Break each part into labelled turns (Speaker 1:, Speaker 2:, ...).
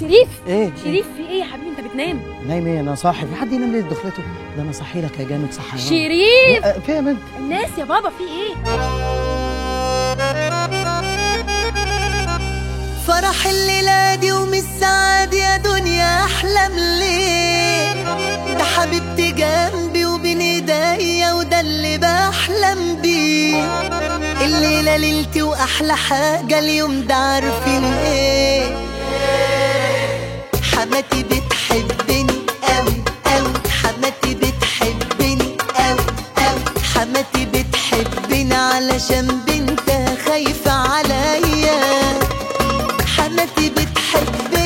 Speaker 1: شريف؟
Speaker 2: إيه،, إيه
Speaker 1: شريف في إيه يا حبيبي؟ أنت بتنام؟
Speaker 2: نايم إيه؟ أنا صاحي. في حد ينام ليه دخلته؟ ده أنا صاحي لك يا جامد صحي
Speaker 1: شريف!
Speaker 2: أه في يا بنت.
Speaker 1: الناس يا بابا في إيه؟
Speaker 3: فرح الليلة دي ومسعاد يا دنيا أحلم ليه ده حبيبتي جنبي وبين إيديا وده اللي بحلم بيه. الليلة ليلتي وأحلى حاجة اليوم ده عارفين إيه. حماتي بتحبني علشان بنتها خايفة عليا. حماتي بتحبني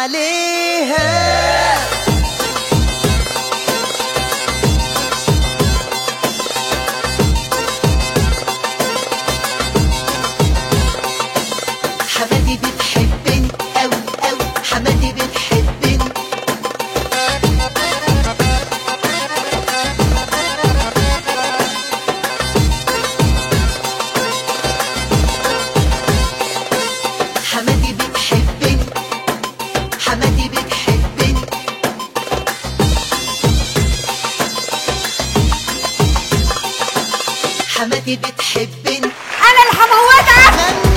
Speaker 3: वाले हैं حماتي بتحبني.
Speaker 1: أنا
Speaker 3: الحموات